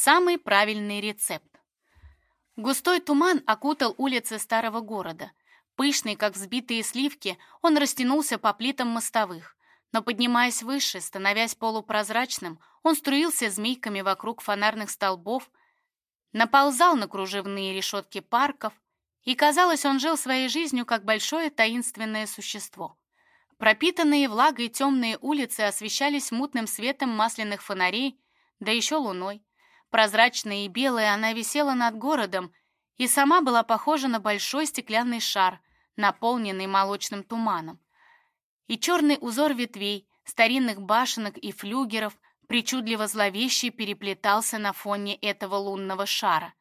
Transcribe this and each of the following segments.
Самый правильный рецепт. Густой туман окутал улицы старого города. Пышный, как взбитые сливки, он растянулся по плитам мостовых. Но поднимаясь выше, становясь полупрозрачным, он струился змейками вокруг фонарных столбов, наползал на кружевные решетки парков, и, казалось, он жил своей жизнью, как большое таинственное существо. Пропитанные влагой темные улицы освещались мутным светом масляных фонарей, да еще луной. Прозрачная и белая она висела над городом и сама была похожа на большой стеклянный шар, наполненный молочным туманом. И черный узор ветвей, старинных башенок и флюгеров причудливо зловеще переплетался на фоне этого лунного шара.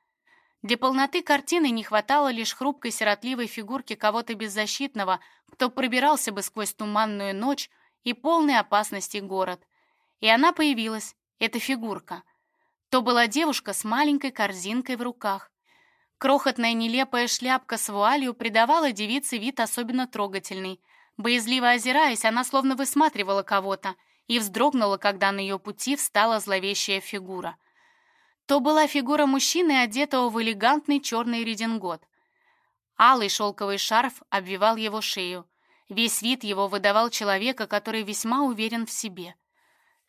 Для полноты картины не хватало лишь хрупкой сиротливой фигурки кого-то беззащитного, кто пробирался бы сквозь туманную ночь и полный опасности город. И она появилась, эта фигурка. То была девушка с маленькой корзинкой в руках. Крохотная нелепая шляпка с вуалью придавала девице вид особенно трогательный. Боязливо озираясь, она словно высматривала кого-то и вздрогнула, когда на ее пути встала зловещая фигура. То была фигура мужчины, одетого в элегантный черный редингот. Алый шелковый шарф обвивал его шею. Весь вид его выдавал человека, который весьма уверен в себе.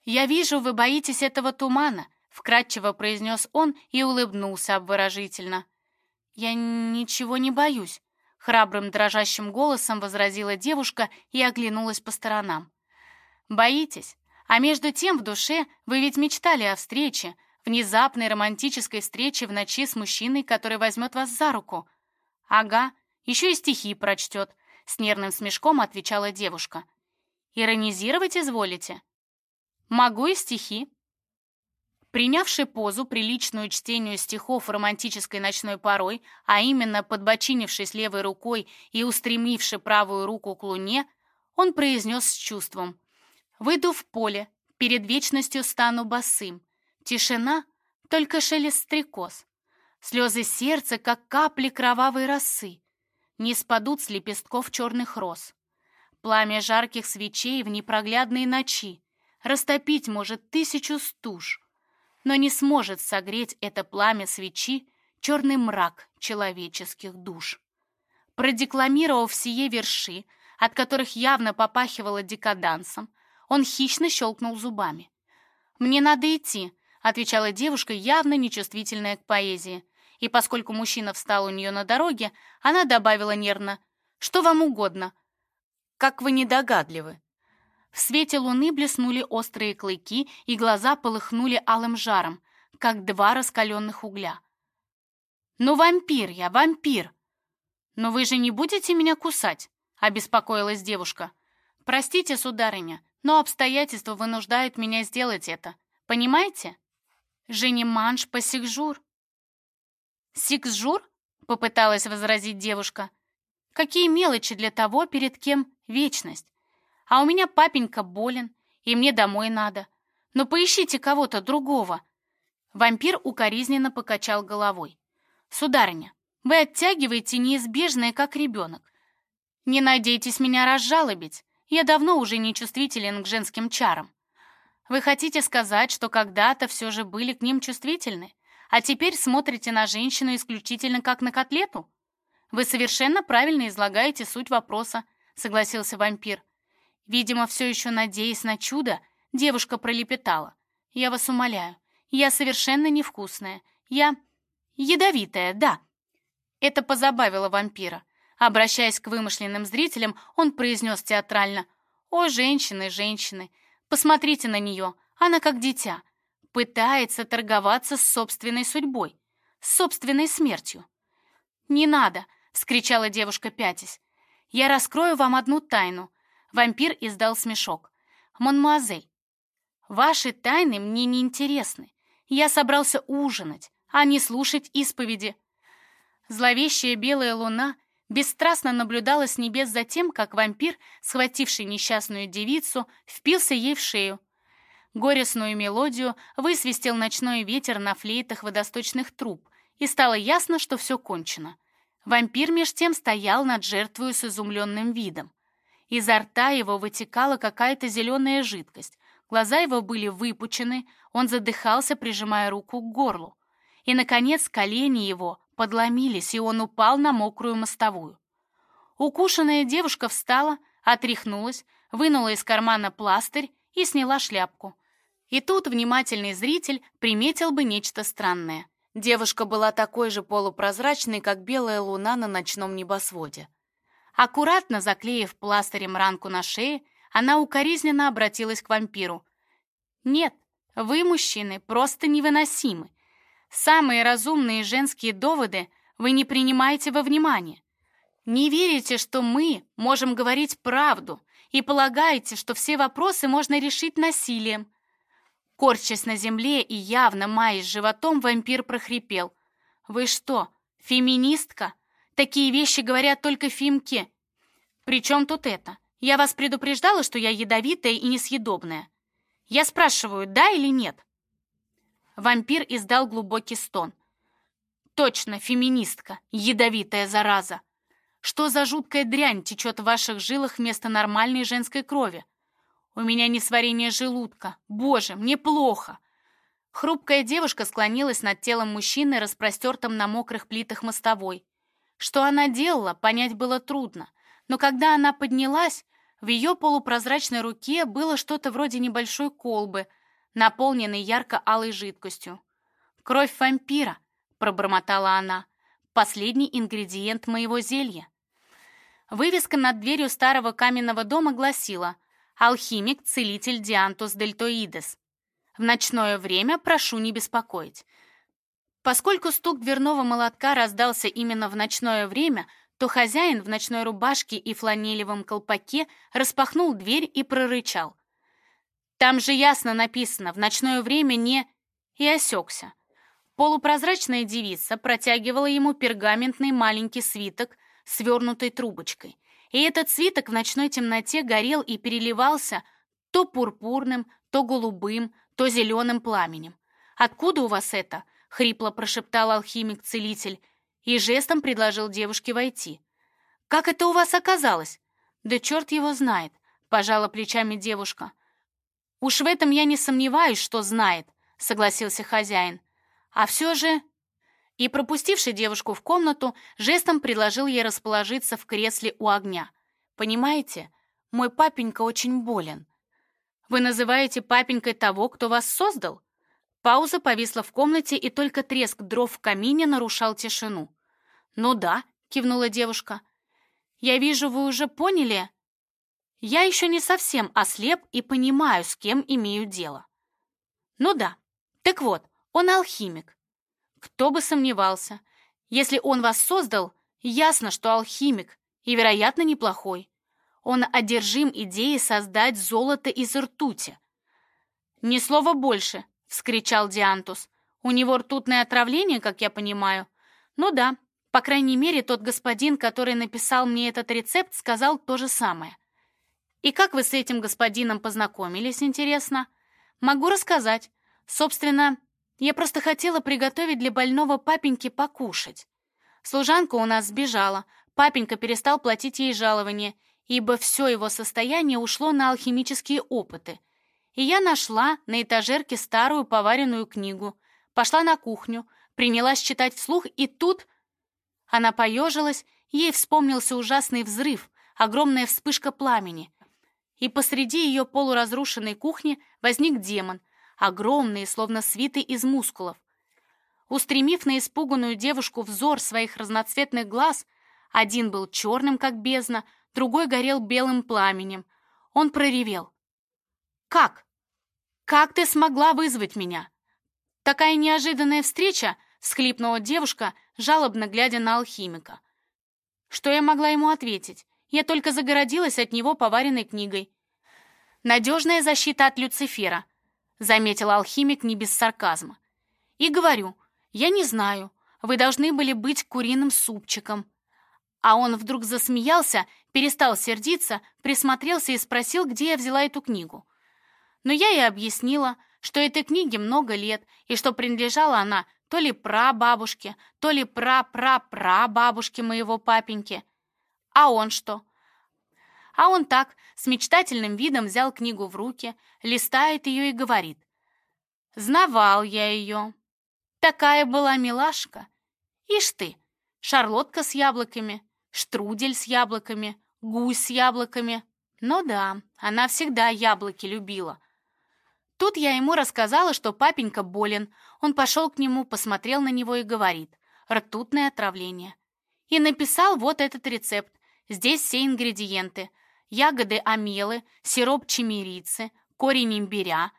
«Я вижу, вы боитесь этого тумана», — вкратчиво произнес он и улыбнулся обворожительно. «Я ничего не боюсь», — храбрым дрожащим голосом возразила девушка и оглянулась по сторонам. «Боитесь? А между тем в душе вы ведь мечтали о встрече, внезапной романтической встрече в ночи с мужчиной, который возьмет вас за руку. Ага, еще и стихи прочтет, с нервным смешком отвечала девушка. Иронизировать изволите? Могу и стихи. Принявший позу, приличную чтению стихов романтической ночной порой, а именно подбочинившись левой рукой и устремивши правую руку к луне, он произнес с чувством. «Выйду в поле, перед вечностью стану босым, Тишина, только шелест стрекоз. Слезы сердца, как капли кровавой росы, не спадут с лепестков черных роз. Пламя жарких свечей в непроглядной ночи растопить может тысячу стуж, но не сможет согреть это пламя свечи черный мрак человеческих душ. Продекламировав сие верши, от которых явно попахивало декадансом, он хищно щелкнул зубами. «Мне надо идти», отвечала девушка, явно нечувствительная к поэзии. И поскольку мужчина встал у нее на дороге, она добавила нервно «Что вам угодно?» «Как вы недогадливы!» В свете луны блеснули острые клыки, и глаза полыхнули алым жаром, как два раскаленных угля. «Ну, вампир я, вампир!» «Но вы же не будете меня кусать?» — обеспокоилась девушка. «Простите, сударыня, но обстоятельства вынуждают меня сделать это. Понимаете?» Жениманш по сикжур. Сикжур? Попыталась возразить девушка. Какие мелочи для того, перед кем вечность. А у меня папенька болен, и мне домой надо. Но поищите кого-то другого. Вампир укоризненно покачал головой. Сударыня, вы оттягиваете неизбежное, как ребенок. Не надейтесь меня разжалобить. Я давно уже не чувствителен к женским чарам. Вы хотите сказать, что когда-то все же были к ним чувствительны, а теперь смотрите на женщину исключительно как на котлету? Вы совершенно правильно излагаете суть вопроса, согласился вампир. Видимо, все еще надеясь на чудо, девушка пролепетала. Я вас умоляю, я совершенно невкусная. Я ядовитая, да. Это позабавило вампира. Обращаясь к вымышленным зрителям, он произнес театрально. «О, женщины, женщины, Посмотрите на нее, она как дитя. Пытается торговаться с собственной судьбой, с собственной смертью. «Не надо!» — вскричала девушка, пятясь. «Я раскрою вам одну тайну». Вампир издал смешок. «Монмуазель, ваши тайны мне не интересны. Я собрался ужинать, а не слушать исповеди». Зловещая белая луна — бесстрастно наблюдала с небес за тем, как вампир, схвативший несчастную девицу, впился ей в шею. Горестную мелодию высвистел ночной ветер на флейтах водосточных труб, и стало ясно, что все кончено. Вампир меж тем стоял над жертвою с изумленным видом. Изо рта его вытекала какая-то зеленая жидкость, Глаза его были выпучены, он задыхался, прижимая руку к горлу. И, наконец, колени его подломились, и он упал на мокрую мостовую. Укушенная девушка встала, отряхнулась, вынула из кармана пластырь и сняла шляпку. И тут внимательный зритель приметил бы нечто странное. Девушка была такой же полупрозрачной, как белая луна на ночном небосводе. Аккуратно заклеив пластырем ранку на шее, она укоризненно обратилась к вампиру. «Нет, вы, мужчины, просто невыносимы. Самые разумные женские доводы вы не принимаете во внимание. Не верите, что мы можем говорить правду, и полагаете, что все вопросы можно решить насилием. Корчась на земле и явно маясь животом, вампир прохрипел. «Вы что, феминистка? Такие вещи говорят только фимки. Причем тут это? Я вас предупреждала, что я ядовитая и несъедобная. Я спрашиваю, да или нет?» Вампир издал глубокий стон. «Точно, феминистка, ядовитая зараза. Что за жуткая дрянь течет в ваших жилах вместо нормальной женской крови? У меня несварение желудка. Боже, мне плохо!» Хрупкая девушка склонилась над телом мужчины, распростертым на мокрых плитах мостовой. Что она делала, понять было трудно, но когда она поднялась, в ее полупрозрачной руке было что-то вроде небольшой колбы, наполненной ярко-алой жидкостью. «Кровь вампира», — пробормотала она, — «последний ингредиент моего зелья». Вывеска над дверью старого каменного дома гласила «Алхимик, целитель Диантус дельтоидес». В ночное время прошу не беспокоить. Поскольку стук дверного молотка раздался именно в ночное время, то хозяин в ночной рубашке и фланелевом колпаке распахнул дверь и прорычал. «Там же ясно написано, в ночное время не...» И осекся. Полупрозрачная девица протягивала ему пергаментный маленький свиток, свернутой трубочкой. И этот свиток в ночной темноте горел и переливался то пурпурным, то голубым, то зеленым пламенем. «Откуда у вас это?» — хрипло прошептал алхимик-целитель и жестом предложил девушке войти. «Как это у вас оказалось?» «Да черт его знает», — пожала плечами девушка. «Уж в этом я не сомневаюсь, что знает», — согласился хозяин. «А все же...» И, пропустивший девушку в комнату, жестом предложил ей расположиться в кресле у огня. «Понимаете, мой папенька очень болен». «Вы называете папенькой того, кто вас создал?» Пауза повисла в комнате, и только треск дров в камине нарушал тишину. «Ну да», — кивнула девушка. «Я вижу, вы уже поняли?» «Я еще не совсем ослеп и понимаю, с кем имею дело». «Ну да. Так вот, он алхимик. Кто бы сомневался. Если он вас создал, ясно, что алхимик, и, вероятно, неплохой. Он одержим идеей создать золото из ртути. «Ни слова больше», — вскричал Диантус. «У него ртутное отравление, как я понимаю?» «Ну да, по крайней мере, тот господин, который написал мне этот рецепт, сказал то же самое». «И как вы с этим господином познакомились, интересно?» «Могу рассказать. Собственно, я просто хотела приготовить для больного папеньки покушать. Служанка у нас сбежала, папенька перестал платить ей жалование, ибо все его состояние ушло на алхимические опыты — и я нашла на этажерке старую поваренную книгу, пошла на кухню, принялась читать вслух, и тут... Она поежилась, ей вспомнился ужасный взрыв, огромная вспышка пламени. И посреди ее полуразрушенной кухни возник демон, огромный, словно свитый из мускулов. Устремив на испуганную девушку взор своих разноцветных глаз, один был черным, как бездна, другой горел белым пламенем. Он проревел. «Как? «Как ты смогла вызвать меня?» «Такая неожиданная встреча!» — всхлипнула девушка, жалобно глядя на алхимика. Что я могла ему ответить? Я только загородилась от него поваренной книгой. «Надежная защита от Люцифера», — заметил алхимик не без сарказма. «И говорю, я не знаю, вы должны были быть куриным супчиком». А он вдруг засмеялся, перестал сердиться, присмотрелся и спросил, где я взяла эту книгу. Но я ей объяснила, что этой книге много лет, и что принадлежала она то ли прабабушке, то ли пра-пра-прабабушке моего папеньки. А он что? А он так, с мечтательным видом взял книгу в руки, листает ее и говорит. «Знавал я ее. Такая была милашка. Ишь ты, шарлотка с яблоками, штрудель с яблоками, гусь с яблоками. Ну да, она всегда яблоки любила». Тут я ему рассказала, что папенька болен. Он пошел к нему, посмотрел на него и говорит. Ртутное отравление. И написал вот этот рецепт. Здесь все ингредиенты. Ягоды амелы, сироп чимерицы, корень имбиря.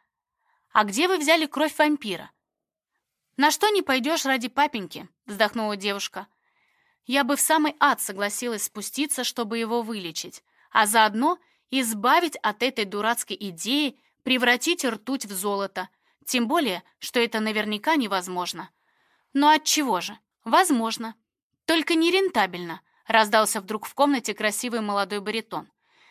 А где вы взяли кровь вампира? На что не пойдешь ради папеньки, вздохнула девушка. Я бы в самый ад согласилась спуститься, чтобы его вылечить, а заодно избавить от этой дурацкой идеи превратить ртуть в золото. Тем более, что это наверняка невозможно. Но от чего же? Возможно. Только не рентабельно, раздался вдруг в комнате красивый молодой баритон.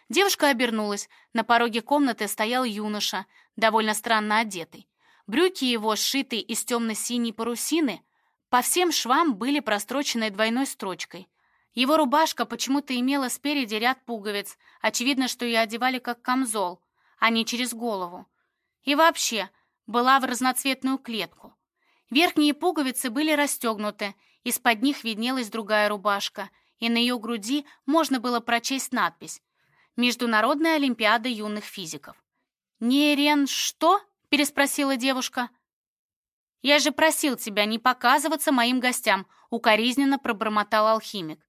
Девушка обернулась. На пороге комнаты стоял юноша, довольно странно одетый. Брюки его, сшитые из темно-синей парусины, по всем швам были прострочены двойной строчкой. Его рубашка почему-то имела спереди ряд пуговиц, очевидно, что ее одевали как камзол, а не через голову. И вообще, была в разноцветную клетку. Верхние пуговицы были расстегнуты, из-под них виднелась другая рубашка, и на ее груди можно было прочесть надпись «Международная олимпиада юных физиков». «Нерен что?» — переспросила девушка. «Я же просил тебя не показываться моим гостям», — укоризненно пробормотал алхимик.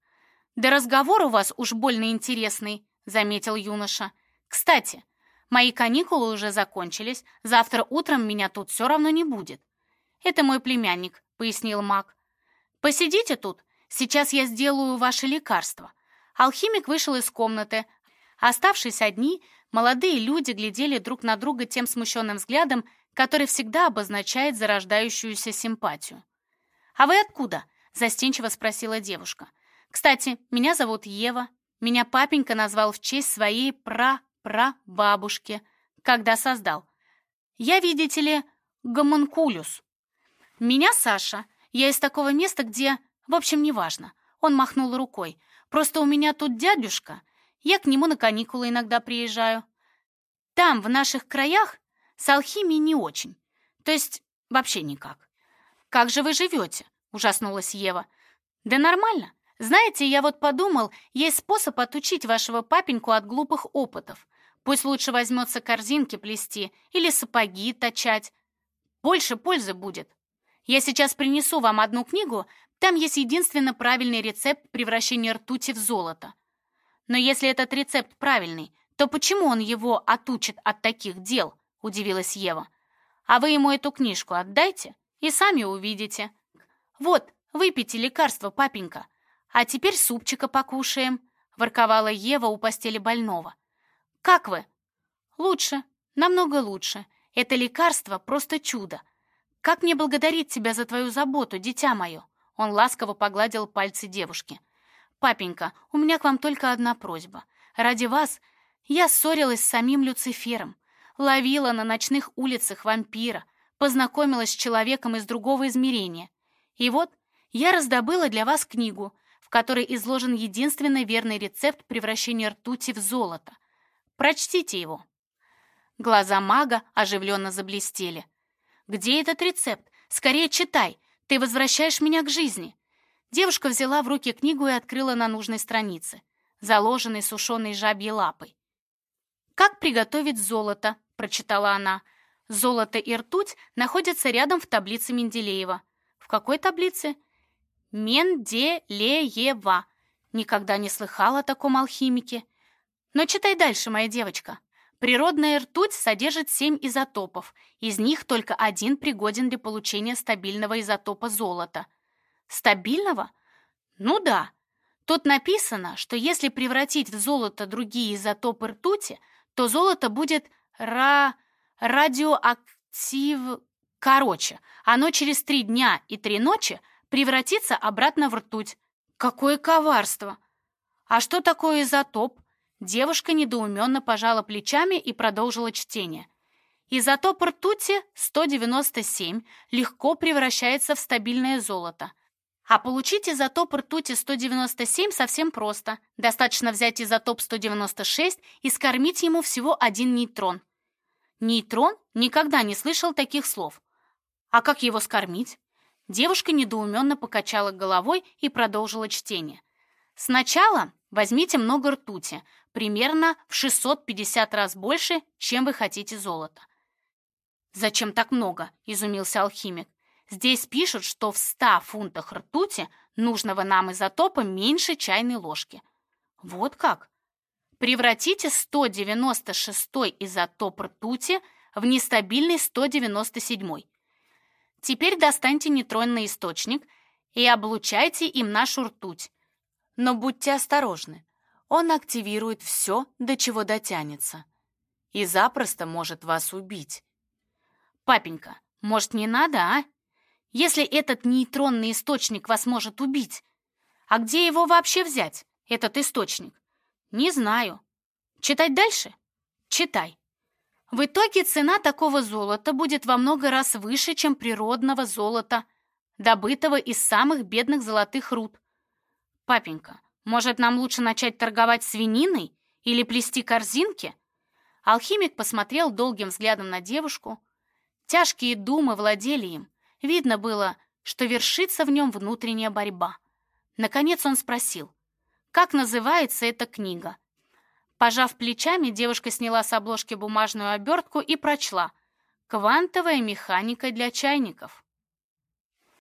«Да разговор у вас уж больно интересный», — заметил юноша. «Кстати, Мои каникулы уже закончились, завтра утром меня тут все равно не будет. Это мой племянник, пояснил маг. Посидите тут, сейчас я сделаю ваше лекарство. Алхимик вышел из комнаты. Оставшись одни, молодые люди глядели друг на друга тем смущенным взглядом, который всегда обозначает зарождающуюся симпатию. «А вы откуда?» — застенчиво спросила девушка. «Кстати, меня зовут Ева. Меня папенька назвал в честь своей пра про бабушки, когда создал. Я, видите ли, гомункулюс. Меня Саша. Я из такого места, где... В общем, неважно. Он махнул рукой. Просто у меня тут дядюшка. Я к нему на каникулы иногда приезжаю. Там, в наших краях, с алхимией не очень. То есть, вообще никак. «Как же вы живете?» — ужаснулась Ева. «Да нормально. Знаете, я вот подумал, есть способ отучить вашего папеньку от глупых опытов. Пусть лучше возьмется корзинки плести или сапоги точать. Больше пользы будет. Я сейчас принесу вам одну книгу, там есть единственно правильный рецепт превращения ртути в золото. Но если этот рецепт правильный, то почему он его отучит от таких дел? Удивилась Ева. А вы ему эту книжку отдайте и сами увидите. Вот, выпейте лекарство, папенька. А теперь супчика покушаем, ворковала Ева у постели больного. Как вы?» «Лучше, намного лучше. Это лекарство просто чудо. Как мне благодарить тебя за твою заботу, дитя мое?» Он ласково погладил пальцы девушки. «Папенька, у меня к вам только одна просьба. Ради вас я ссорилась с самим Люцифером, ловила на ночных улицах вампира, познакомилась с человеком из другого измерения. И вот я раздобыла для вас книгу, в которой изложен единственный верный рецепт превращения ртути в золото — Прочтите его». Глаза мага оживленно заблестели. «Где этот рецепт? Скорее читай! Ты возвращаешь меня к жизни!» Девушка взяла в руки книгу и открыла на нужной странице, заложенной сушеной жабьей лапой. «Как приготовить золото?» — прочитала она. «Золото и ртуть находятся рядом в таблице Менделеева». «В какой таблице?» «Менделеева». Никогда не слыхала о таком алхимике. Но читай дальше, моя девочка. Природная ртуть содержит семь изотопов, из них только один пригоден для получения стабильного изотопа золота. Стабильного? Ну да. Тут написано, что если превратить в золото другие изотопы ртути, то золото будет ра... радиоактив... Короче, оно через три дня и три ночи превратится обратно в ртуть. Какое коварство! А что такое изотоп? Девушка недоуменно пожала плечами и продолжила чтение. Изотоп ртути 197 легко превращается в стабильное золото. А получить изотоп ртути 197 совсем просто. Достаточно взять изотоп 196 и скормить ему всего один нейтрон. Нейтрон никогда не слышал таких слов. А как его скормить? Девушка недоуменно покачала головой и продолжила чтение. Сначала возьмите много ртути, примерно в 650 раз больше, чем вы хотите золота. «Зачем так много?» – изумился алхимик. Здесь пишут, что в 100 фунтах ртути нужного нам изотопа меньше чайной ложки. Вот как? Превратите 196 изотоп ртути в нестабильный 197. Теперь достаньте нейтронный источник и облучайте им нашу ртуть. Но будьте осторожны, он активирует все, до чего дотянется. И запросто может вас убить. Папенька, может, не надо, а? если этот нейтронный источник вас может убить? А где его вообще взять, этот источник? Не знаю. Читать дальше? Читай. В итоге цена такого золота будет во много раз выше, чем природного золота, добытого из самых бедных золотых руд. Папенька, может, нам лучше начать торговать свининой или плести корзинки? Алхимик посмотрел долгим взглядом на девушку. Тяжкие думы владели им. Видно было, что вершится в нем внутренняя борьба. Наконец он спросил, как называется эта книга? Пожав плечами, девушка сняла с обложки бумажную обертку и прочла «Квантовая механика для чайников».